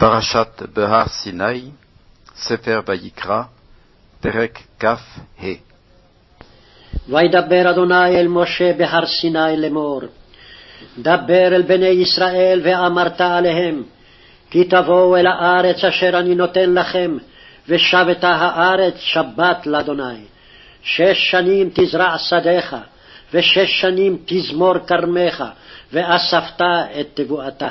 פרשת בהר סיני, ספר ויקרא, פרק כ"ה וידבר אדוני אל משה בהר סיני לאמור, דבר אל בני ישראל ואמרת עליהם, כי תבואו אל הארץ אשר אני נותן לכם, ושבתה הארץ שבת לאדוני. שש שנים תזרע שדיך, ושש שנים תזמור כרמך, ואספת את תבואתה.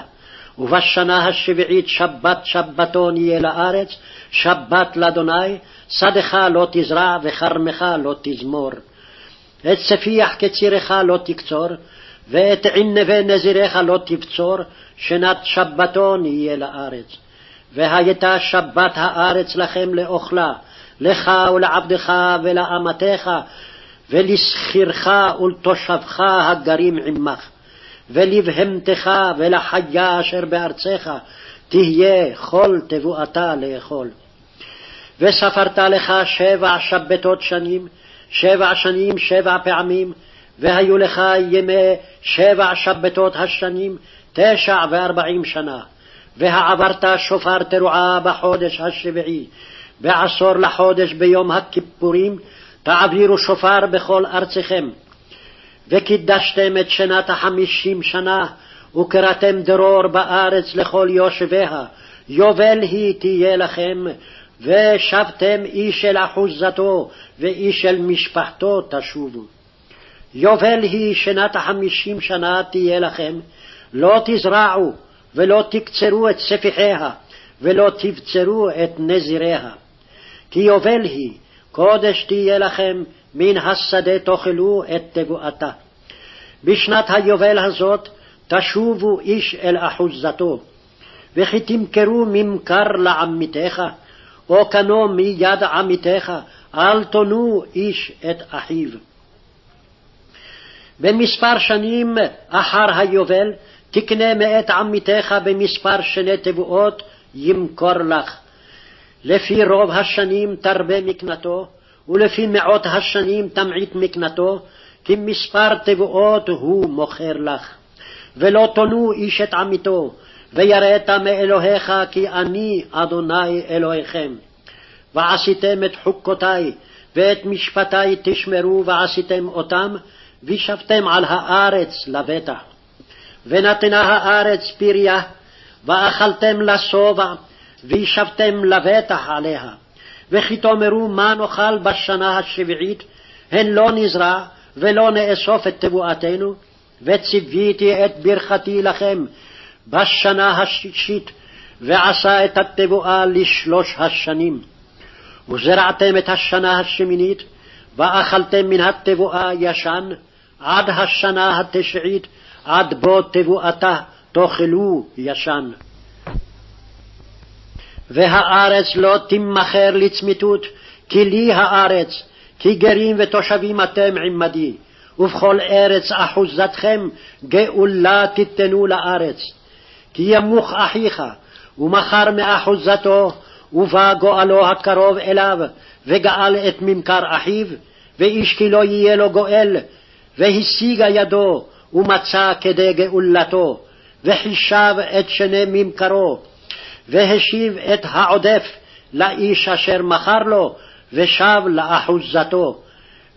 ובשנה השביעית שבת שבתון יהיה לארץ, שבת לאדוני, שדך לא תזרע וכרמך לא תזמור. את ספיח קצירך לא תקצור, ואת ענבי נזירך לא תבצור, שנת שבתון יהיה לארץ. והייתה שבת הארץ לכם לאוכלה, לך ולעבדך ולאמתך, ולשכירך ולתושבך הגרים עמך. ולבהמתך ולחיה אשר בארצך תהיה כל תבואתה לאכול. וספרת לך שבע שבתות שנים, שבע שנים שבע פעמים, והיו לך ימי שבע שבתות השנים, תשע וארבעים שנה. והעברת שופר תרועה בחודש השביעי, בעשור לחודש ביום הכיפורים, תעבירו שופר בכל ארצכם. וקידשתם את שנת החמישים שנה, וקראתם דרור בארץ לכל יושביה, יובל היא תהיה לכם, ושבתם איש אל אחוזתו, ואיש אל משפחתו תשובו. יובל היא שנת החמישים שנה תהיה לכם, לא תזרעו, ולא תקצרו את ספיחיה, ולא תבצרו את נזיריה. כי יובל היא, קודש תהיה לכם, מן השדה תאכלו את תבואתה. בשנת היובל הזאת תשובו איש אל אחוזתו, וכי תמכרו ממכר לעמיתך, או קנו מיד עמיתך, אל תונו איש את אחיו. במספר שנים אחר היובל תקנה מאת עמיתך במספר שני תבואות ימכור לך. לפי רוב השנים תרבה מקנתו, ולפי מאות השנים תמעיט מקנתו, כי מספר תבואות הוא מוכר לך. ולא תונו איש את עמיתו, ויראת מאלוהיך כי אני אדוני אלוהיכם. ועשיתם את חוקותי, ואת משפטי תשמרו ועשיתם אותם, וישבתם על הארץ לבטח. ונתנה הארץ פריה, ואכלתם לשובע, וישבתם לבטח עליה. וכי תאמרו מה נאכל בשנה השביעית, הן לא נזרע ולא נאסוף את תבואתנו, וציוויתי את ברכתי לכם בשנה השישית, ועשה את התבואה לשלוש השנים. וזרעתם את השנה השמינית, ואכלתם מן התבואה ישן, עד השנה התשעית, עד בוא תבואתה, תאכלו ישן. והארץ לא תימכר לצמיתות, כי לי הארץ, כי גרים ותושבים אתם עמדי, ובכל ארץ אחוזתכם גאולה תיתנו לארץ. כי ימוך אחיך, ומכר מאחוזתו, ובא גואלו הקרוב אליו, וגאל את ממכר אחיו, ואיש כי לא יהיה לו גואל, והשיגה ידו, ומצא כדי גאולתו, וחישב את שני ממכרו, והשיב את העודף לאיש אשר מכר לו, ושב לאחוזתו.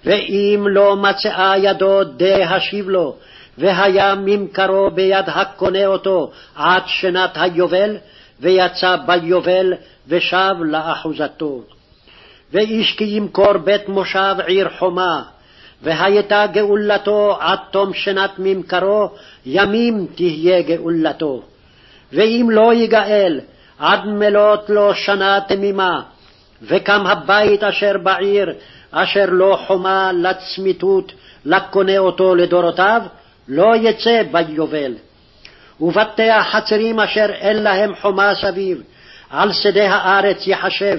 ואם לא מצאה ידו די השיב לו, והיה ממכרו ביד הקונה אותו עד שנת היובל, ויצא ביובל ושב לאחוזתו. ואיש כי ימכור בית מושב עיר חומה, והייתה גאולתו עד תום שנת ממכרו, ימים תהיה גאולתו. ואם לא יגאל, עד מלאת לו שנה תמימה, וקם הבית אשר בעיר, אשר לא חומה לצמיתות, לקונה אותו לדורותיו, לא יצא ביובל. ובתי החצרים אשר אין להם חומה סביב, על שדה הארץ יחשב,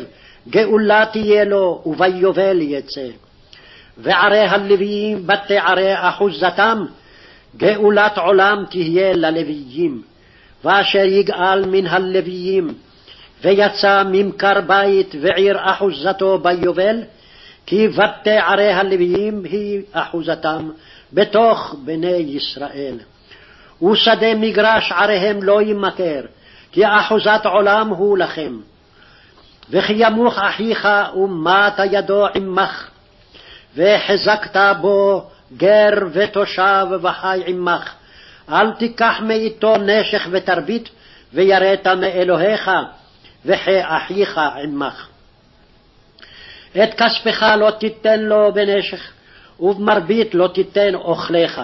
גאולה תהיה לו, וביובל יצא. וערי הלוויים בתי ערי אחוזתם, גאולת עולם תהיה ללוויים. ואשר יגאל מן הלוויים, ויצא ממכר בית ועיר אחוזתו ביובל, כי בתי ערי הלוויים היא אחוזתם בתוך בני ישראל. ושדה מגרש עריהם לא ימכר, כי אחוזת עולם הוא לכם. וכי ימוך אחיך ומט ידו עמך, והחזקת בו גר ותושב וחי עמך. אל תיקח מאיתו נשך ותרבית, ויראת מאלוהיך, וחי אחיך עמך. את כספך לא תיתן לו בנשך, ובמרבית לא תיתן אוכליך.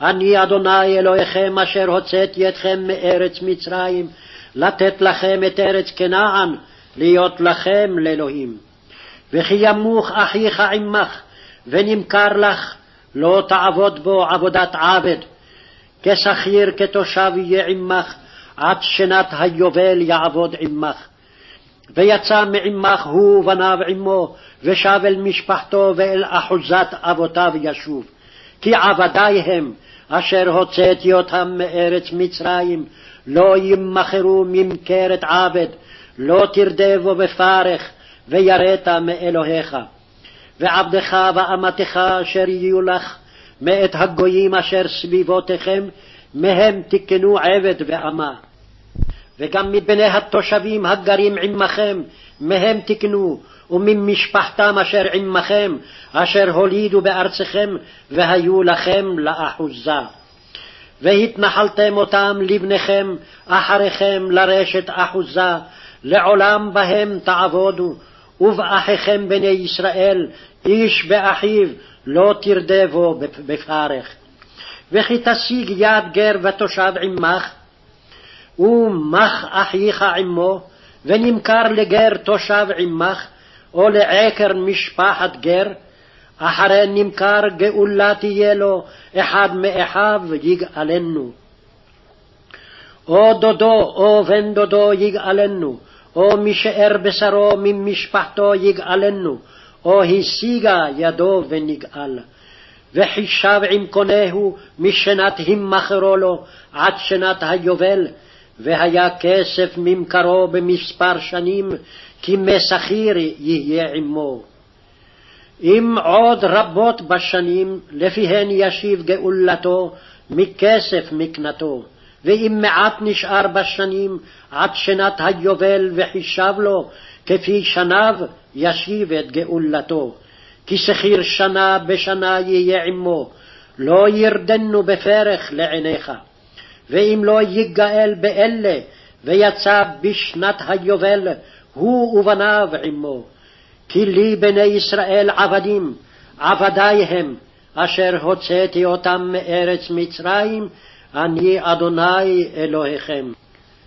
אני אדוני אלוהיכם אשר הוצאתי אתכם מארץ מצרים, לתת לכם את ארץ כנען, להיות לכם לאלוהים. וכי ימוך אחיך עמך, ונמכר לך, לא תעבוד בו עבודת עבד. כשכיר כתושב יהיה עמך, עד שנת היובל יעבוד עמך. ויצא מעמך הוא ובניו עמו, ושב אל משפחתו ואל אחוזת אבותיו ישוב. כי עבדי הם, אשר הוצאתי אותם מארץ מצרים, לא ימכרו ממכרת עבד, לא תרדבו בפרך, ויראת מאלוהיך. ועבדך ואמתך אשר יהיו לך, מאת הגויים אשר סביבותיכם, מהם תקנו עבד ואמה. וגם מבני התושבים הגרים עמכם, מהם תקנו, וממשפחתם אשר עמכם, אשר הולידו בארצכם, והיו לכם לאחוזה. והתנחלתם אותם לבניכם, אחריכם לרשת אחוזה, לעולם בהם תעבודו, ובאחיכם בני ישראל, איש באחיו, לא תרדבו בפרך. וכי תשיג יד גר ותושב עמך, ומך אחיך עמו, ונמכר לגר תושב עמך, או לעקר משפחת גר, אחרי נמכר גאולה תהיה לו, אחד מאחיו יגאלנו. או דודו או בן דודו יגאלנו, או משאר בשרו ממשפחתו יגאלנו, או השיגה ידו ונגאל. וחישב עם קונהו משנת הימכרו לו עד שנת היובל, והיה כסף ממכרו במספר שנים, כי משכיר יהיה עמו. אם עוד רבות בשנים, לפיהן ישיב גאולתו מכסף מקנתו. ואם מעט נשאר בשנים עד שנת היובל וחישב לו, כפי שניו ישיב את גאולתו. כי שכיר שנה בשנה יהיה עמו, לא ירדנו בפרך לעיניך. ואם לא יגאל באלה, ויצא בשנת היובל, הוא ובניו עמו. כי לי בני ישראל עבדים, עבדי הם, אשר הוצאתי אותם מארץ מצרים, אני אדוני אלוהיכם.